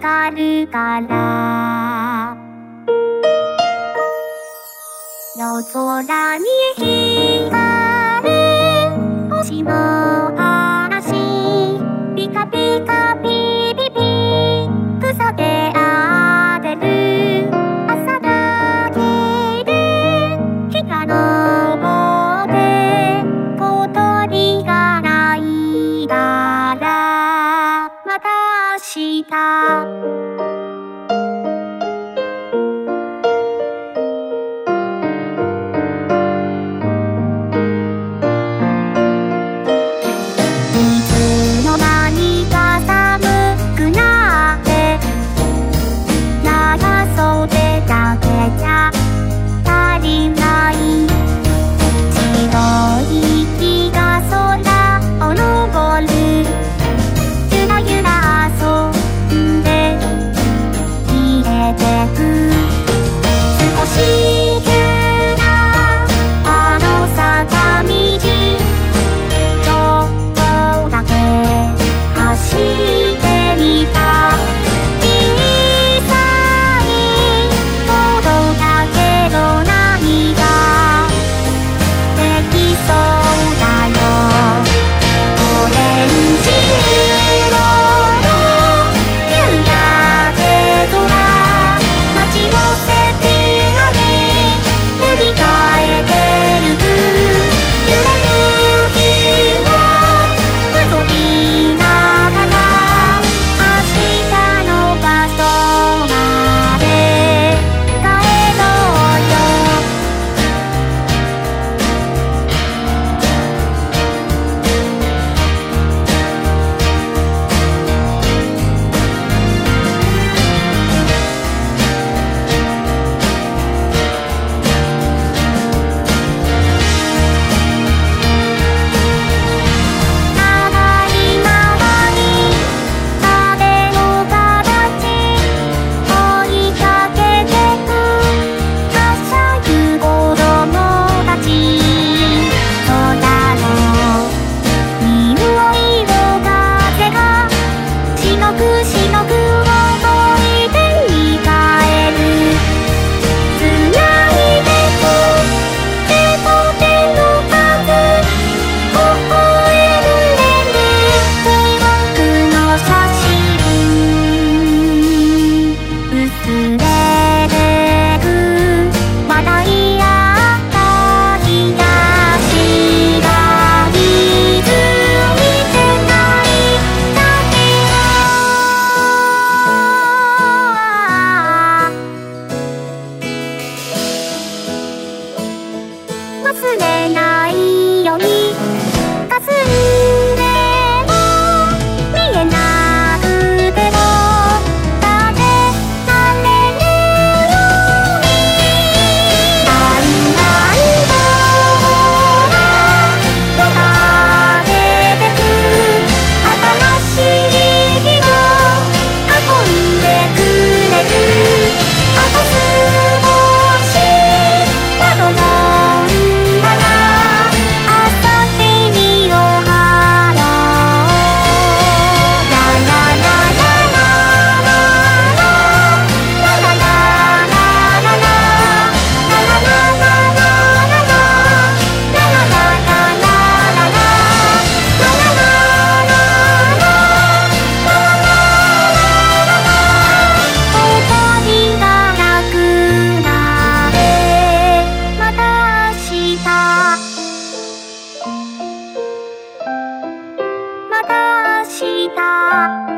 かるから。夜空に 감. pa pa 忘れないように。霞 안.